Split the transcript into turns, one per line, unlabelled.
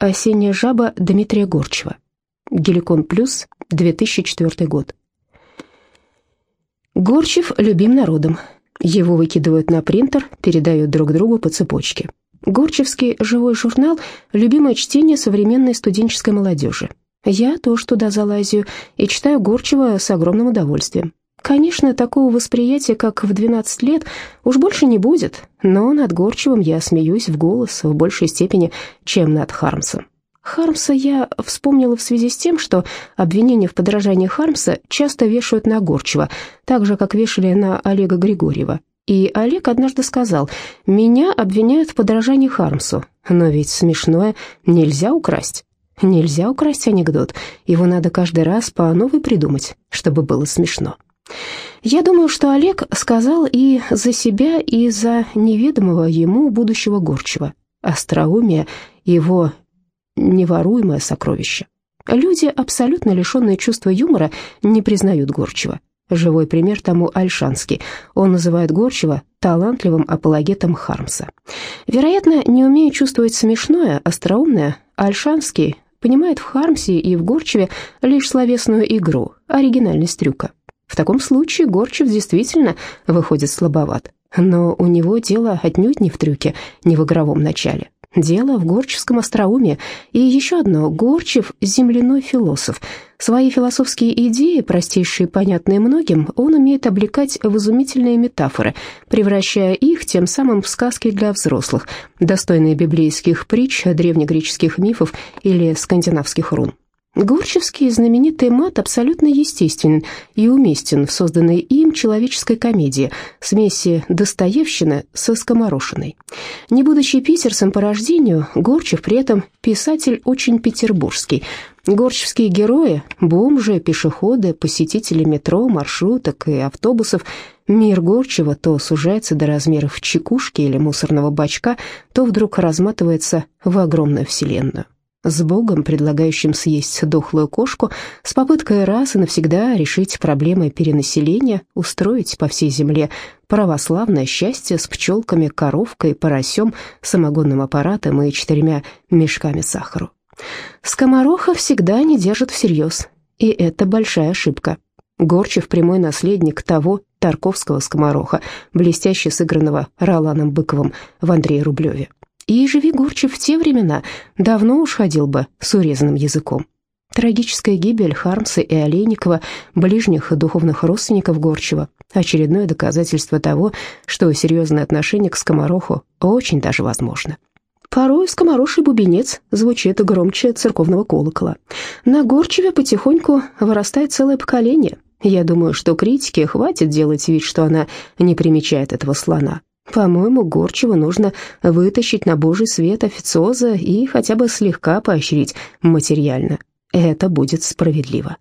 Осенняя жаба Дмитрия Горчева. Геликон плюс, 2004 год. Горчев любим народом. Его выкидывают на принтер, передают друг другу по цепочке. Горчевский живой журнал – любимое чтение современной студенческой молодежи. Я тоже туда залазю и читаю Горчева с огромным удовольствием. Конечно, такого восприятия, как в 12 лет, уж больше не будет, но над Горчевым я смеюсь в голос в большей степени, чем над Хармсом. Хармса я вспомнила в связи с тем, что обвинения в подражании Хармса часто вешают на Горчева, так же, как вешали на Олега Григорьева. И Олег однажды сказал, «Меня обвиняют в подражании Хармсу, но ведь смешное нельзя украсть». Нельзя украсть анекдот, его надо каждый раз по новой придумать, чтобы было смешно. Я думаю, что Олег сказал и за себя, и за неведомого ему будущего Горчева. Остроумие — его неворуемое сокровище. Люди, абсолютно лишенные чувства юмора, не признают Горчева. Живой пример тому Альшанский. Он называет Горчева талантливым апологетом Хармса. Вероятно, не умея чувствовать смешное, остроумное, Альшанский понимает в Хармсе и в Горчеве лишь словесную игру, оригинальность трюка. В таком случае Горчев действительно выходит слабоват. Но у него дело отнюдь не в трюке, не в игровом начале. Дело в горчевском остроумии. И еще одно. Горчев – земляной философ. Свои философские идеи, простейшие и понятные многим, он умеет облекать в изумительные метафоры, превращая их тем самым в сказки для взрослых, достойные библейских притч, древнегреческих мифов или скандинавских рун. Гурчевский знаменитый мат абсолютно естественен и уместен в созданной им человеческой комедии, смеси Достоевщины со скоморошиной. Не будучи питерцем по рождению, Горчев при этом писатель очень петербургский. Горчевские герои – бомжи, пешеходы, посетители метро, маршруток и автобусов – Мир Горчева то сужается до размеров чекушки или мусорного бачка, то вдруг разматывается в огромную вселенную с Богом, предлагающим съесть дохлую кошку, с попыткой раз и навсегда решить проблемы перенаселения, устроить по всей земле православное счастье с пчелками, коровкой, поросем, самогонным аппаратом и четырьмя мешками сахару. Скомороха всегда не держит всерьез, и это большая ошибка. Горчев – прямой наследник того Тарковского скомороха, блестяще сыгранного Роланом Быковым в Андрее Рублеве. И живи Гурчев в те времена, давно уж ходил бы с урезанным языком. Трагическая гибель Хармса и Олейникова, ближних духовных родственников Горчева, очередное доказательство того, что серьезное отношение к скомороху очень даже возможно. Порой скомороший бубенец звучит громче церковного колокола. На Горчеве потихоньку вырастает целое поколение. Я думаю, что критике хватит делать вид, что она не примечает этого слона. По-моему, Горчева нужно вытащить на божий свет официоза и хотя бы слегка поощрить материально. Это будет справедливо.